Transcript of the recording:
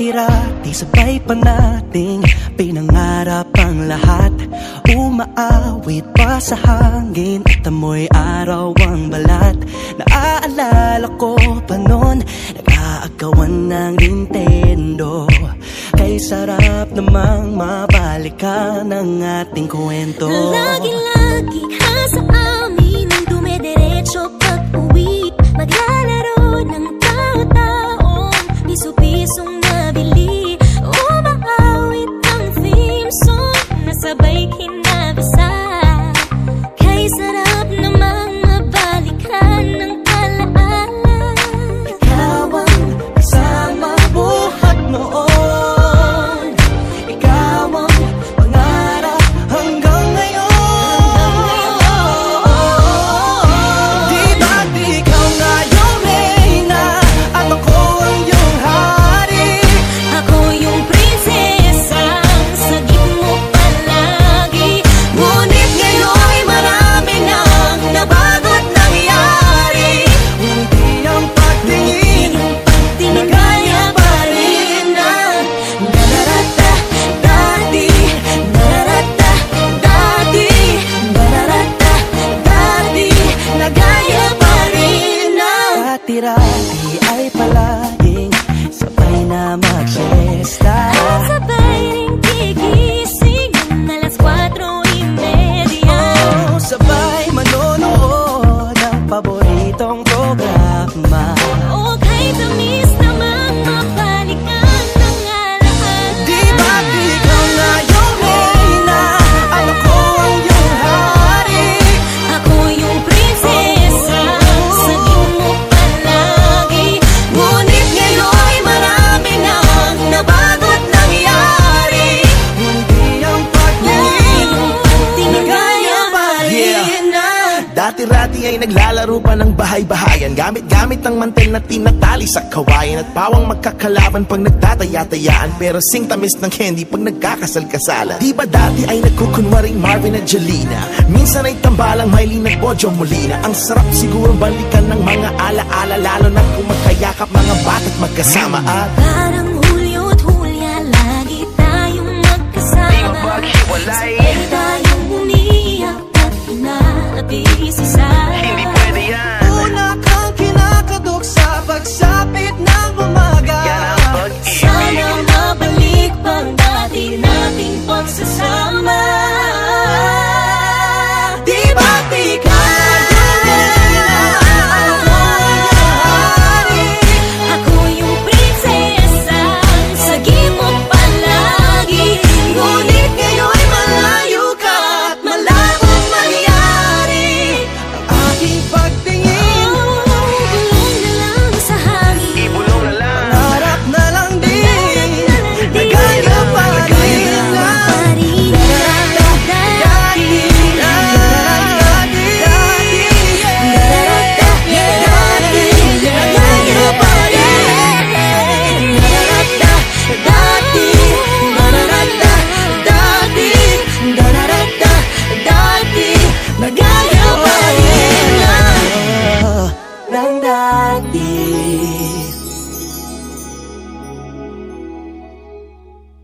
Dati-rati sabay pa nating Pinangarap ang lahat. Umaawit pa sa hangin At amoy araw ang balat. Naaalala ko pa noon Nag-aagawan ng Nintendo. Kay sarap namang mabalikan ang ating kwento. Lagi-lagi sabay manonood Dati-rati ay naglalaro pa ng bahay-bahayan. Gamit-gamit ang mantel na tinatali sa kawayan At pawang magkakalaban pag nagtataya-tayaan. Pero sing tamis ng candy pag nagkakasal-kasalan Di ba dati ay nagkukunwaring Marvin at Jelena? Minsan ay tambalang Mylene at Bojo Molina. Ang sarap siguro balikan ng mga ala-ala Lalo na kung magkayakap mga bata't magkasama. At Parang such sáng đã đi